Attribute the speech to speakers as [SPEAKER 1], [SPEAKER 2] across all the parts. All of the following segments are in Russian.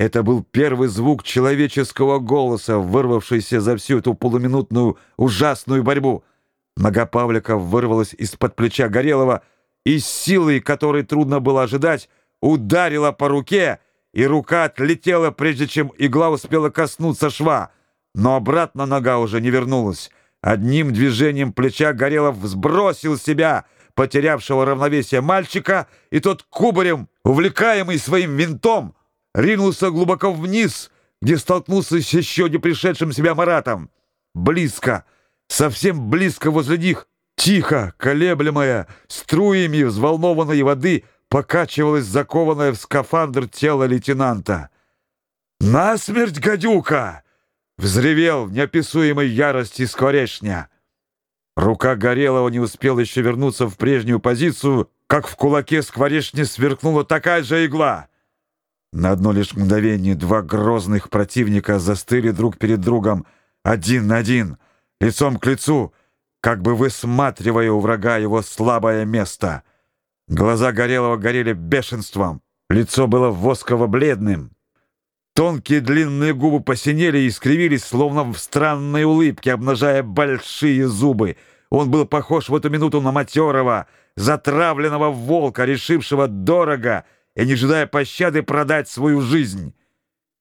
[SPEAKER 1] Это был первый звук человеческого голоса, вырвавшийся за всю эту полуминутную ужасную борьбу. Нога Павлика вырвалась из-под плеча Горелого и с силой, которой трудно было ожидать, ударила по руке, и рука отлетела, прежде чем игла успела коснуться шва. Но обратно нога уже не вернулась. Одним движением плеча Горелов сбросил себя, потерявшего равновесие мальчика, и тот кубарем, увлекаемый своим винтом, ринулся глубоко вниз, где столкнулся с еще не пришедшим себя Маратом. Близко, совсем близко возле них, тихо, колеблемая, струями взволнованной воды, покачивалась закованное в скафандр тело лейтенанта. «Насмерть, гадюка!» — взревел в неописуемой ярости скворечня. Рука Горелого не успела еще вернуться в прежнюю позицию, как в кулаке скворечни сверкнула такая же игла. На одно лишь мгновение два грозных противника застыли друг перед другом, один на один, лицом к лицу, как бы высматривая у врага его слабое место. Глаза Горелого горели бешенством, лицо было восково-бледным. Тонкие длинные губы посинели и искривились, словно в странной улыбке, обнажая большие зубы. Он был похож в эту минуту на матерого, затравленного волка, решившего дорого — и, не ожидая пощады, продать свою жизнь.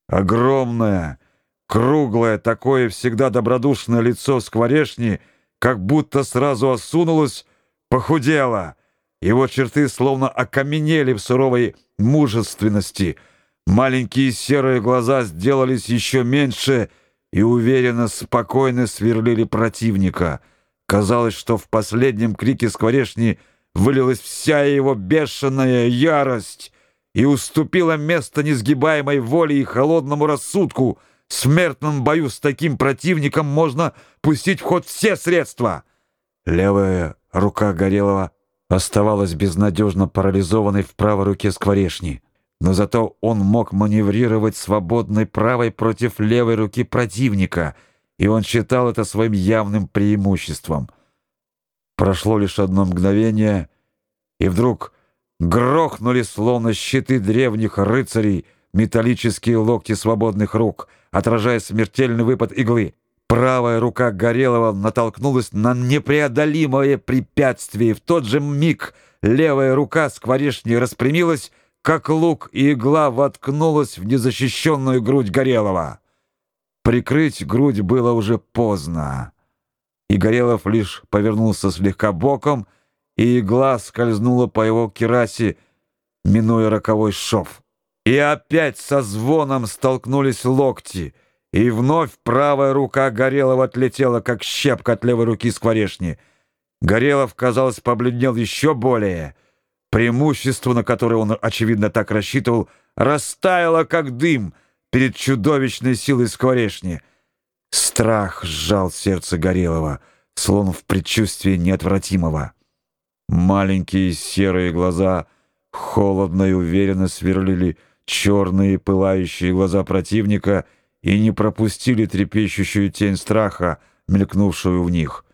[SPEAKER 1] Огромное, круглое, такое всегда добродушное лицо скворешни как будто сразу осунулось, похудело. Его черты словно окаменели в суровой мужественности. Маленькие серые глаза сделались еще меньше и уверенно, спокойно сверлили противника. Казалось, что в последнем крике скворешни вылилась вся его бешеная ярость и уступила место несгибаемой воле и холодному рассудку. В смертном бою с таким противником можно пустить в ход все средства. Левая рука Горелого оставалась безнадежно парализованной в правой руке скворешни, но зато он мог маневрировать свободной правой против левой руки противника, и он считал это своим явным преимуществом. Прошло лишь одно мгновение, и вдруг Грохнули, словно щиты древних рыцарей, металлические локти свободных рук, отражая смертельный выпад иглы. Правая рука Горелого натолкнулась на непреодолимое препятствие, в тот же миг левая рука скворечней распрямилась, как лук, и игла воткнулась в незащищенную грудь Горелого. Прикрыть грудь было уже поздно, и Горелов лишь повернулся слегка боком, и игла скользнула по его керасе, минуя роковой шов. И опять со звоном столкнулись локти, и вновь правая рука Горелова отлетела, как щепка от левой руки скворешни. Горелов, казалось, побледнел еще более. Преимущество, на которое он, очевидно, так рассчитывал, растаяло, как дым, перед чудовищной силой скворешни. Страх сжал сердце Горелова, словно в предчувствии неотвратимого. Маленькие серые глаза холодно и уверенно сверлили черные пылающие глаза противника и не пропустили трепещущую тень страха, мелькнувшую в них.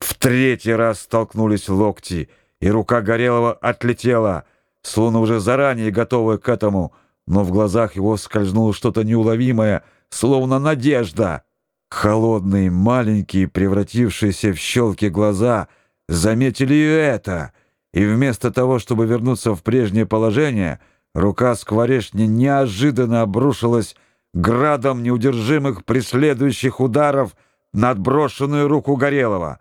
[SPEAKER 1] В третий раз столкнулись локти, и рука Горелого отлетела, словно уже заранее готовая к этому, но в глазах его скользнуло что-то неуловимое, словно надежда. Холодные, маленькие, превратившиеся в щелки глаза — заметили и это, и вместо того, чтобы вернуться в прежнее положение, рука скворечни неожиданно обрушилась градом неудержимых преследующих ударов на отброшенную руку Горелого.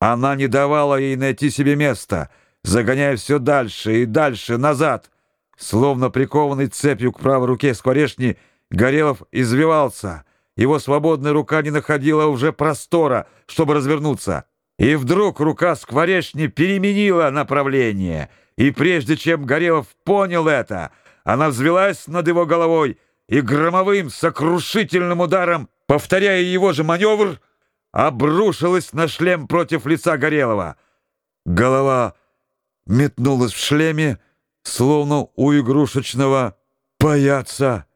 [SPEAKER 1] Она не давала ей найти себе места, загоняя все дальше и дальше назад. Словно прикованный цепью к правой руке скворечни, Горелов извивался. Его свободная рука не находила уже простора, чтобы развернуться. И вдруг рука скворечни переменила направление, и прежде чем Горелов понял это, она взвелась над его головой и громовым сокрушительным ударом, повторяя его же маневр, обрушилась на шлем против лица Горелого. Голова метнулась в шлеме, словно у игрушечного паяца,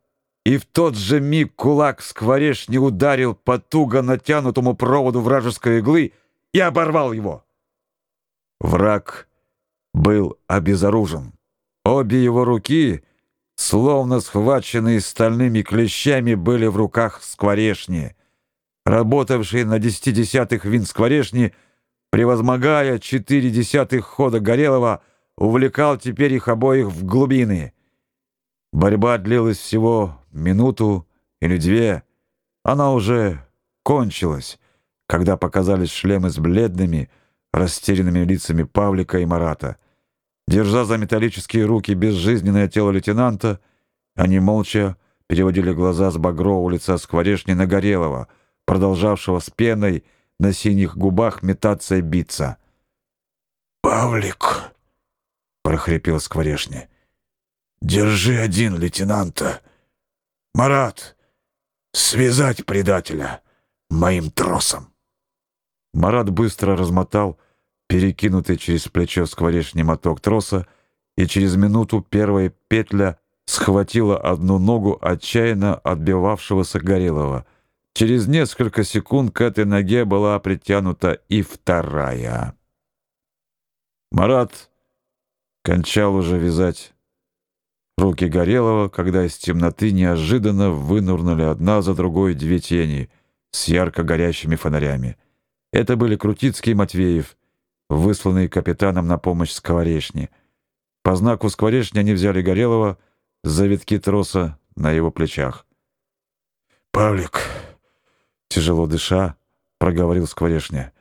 [SPEAKER 1] и в тот же миг кулак скворечни ударил по туго натянутому проводу вражеской иглы, и оборвал его. Враг был обезоружен. Обе его руки, словно схваченные стальными клещами, были в руках скворешни. Работавший на десяти десятых винт скворешни, превозмогая четыре десятых хода Горелого, увлекал теперь их обоих в глубины. Борьба длилась всего минуту или две. Она уже кончилась, когда показались шлемы с бледными, растерянными лицами Павлика и Марата. Держа за металлические руки безжизненное тело лейтенанта, они молча переводили глаза с багрового лица Скворешни на Горелого, продолжавшего с пеной на синих губах метаться и биться.
[SPEAKER 2] «Павлик!» — прохрипел Скворешни. «Держи один лейтенанта. Марат, связать предателя моим тросом!»
[SPEAKER 1] Марат быстро размотал перекинутый через плечо скворечный моток троса, и через минуту первая петля схватила одну ногу отчаянно отбивавшегося Горелого. Через несколько секунд к этой ноге была притянута и вторая. Марат кончал уже вязать руки Горелого, когда из темноты неожиданно вынурнули одна за другой две тени с ярко горящими фонарями. Это были Крутицкий и Матвеев, высланные капитаном на помощь Скворечни. По знаку Скворечни они взяли Горелого за витки троса на его плечах.
[SPEAKER 2] «Павлик», тяжело дыша, проговорил Скворечня.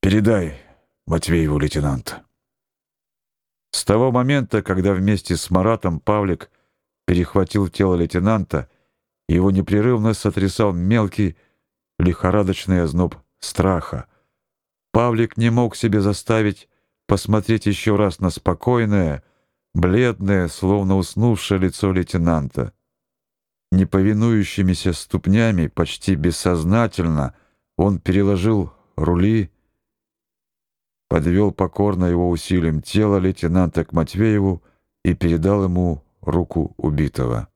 [SPEAKER 2] «Передай Матвееву лейтенанта».
[SPEAKER 1] С того момента, когда вместе с Маратом Павлик перехватил тело лейтенанта, его непрерывно сотрясал мелкий лихорадочный озноб страха. Павлик не мог себе заставить посмотреть еще раз на спокойное, бледное, словно уснувшее лицо лейтенанта. Неповинующимися ступнями, почти бессознательно, он переложил рули, подвел покорно его усилием тело лейтенанта к Матвееву и передал ему руку убитого.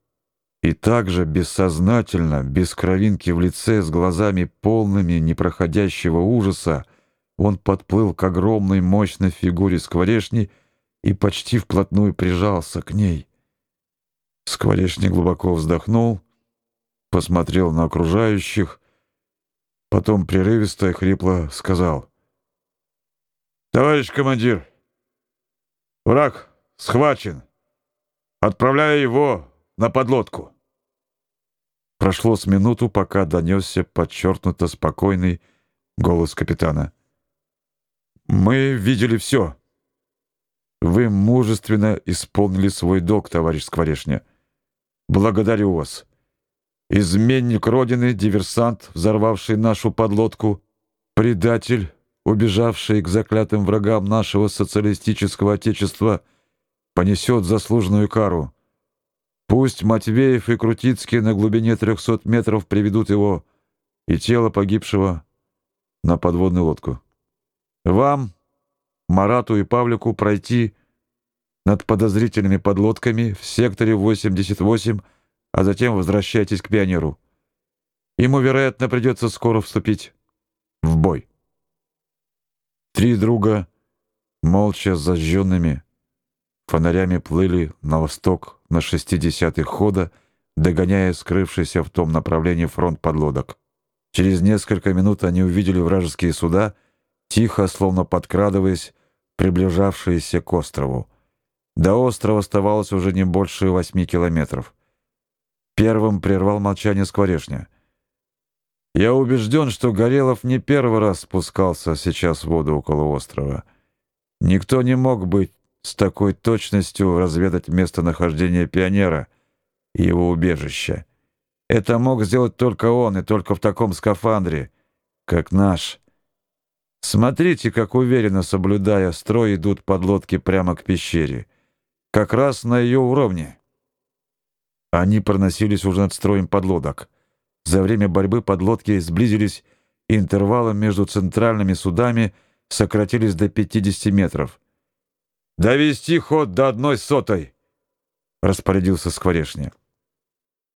[SPEAKER 1] И также бессознательно, без кровинки в лице, с глазами полными непроходящего ужаса, он подплыл к огромной мощной фигуре скворечни и почти вплотную прижался к ней. Скворечни глубоко вздохнул, посмотрел на окружающих, потом прерывисто и хрипло сказал: "Товарищ командир, враг схвачен. Отправляю его на подлодку". Прошло с минуту, пока донесся подчеркнуто спокойный голос капитана. Мы видели все. Вы мужественно исполнили свой долг, товарищ Скворечня. Благодарю вас. Изменник Родины, диверсант, взорвавший нашу подлодку, предатель, убежавший к заклятым врагам нашего социалистического отечества, понесет заслуженную кару. Пусть Матвеев и Крутицкий на глубине 300 метров приведут его и тело погибшего на подводную лодку. Вам, Марату и Павлику пройти над подозрительными подлодками в секторе 88, а затем возвращайтесь к пионеру. Ему, вероятно, придется скоро вступить в бой. Три друга молча с зажженными фонарями плыли на восток на шестидесятых хода, догоняя скрывшийся в том направлении фронт подлодок. Через несколько минут они увидели вражеские суда — тихо, словно подкрадываясь, приближавшиеся к острову. До острова оставалось уже не больше восьми километров. Первым прервал молчание Скворешня. Я убежден, что Горелов не первый раз спускался сейчас в воду около острова. Никто не мог быть с такой точностью разведать местонахождение пионера и его убежища. Это мог сделать только он и только в таком скафандре, как наш. Смотрите, как уверенно соблюдая строй идут подлодки прямо к пещере, как раз на ее уровне. Они проносились уже над строем подлодок. За время борьбы подлодки сблизились, интервалы между центральными судами сократились до 50 метров. «Довести ход до одной сотой!» — распорядился Скворечня.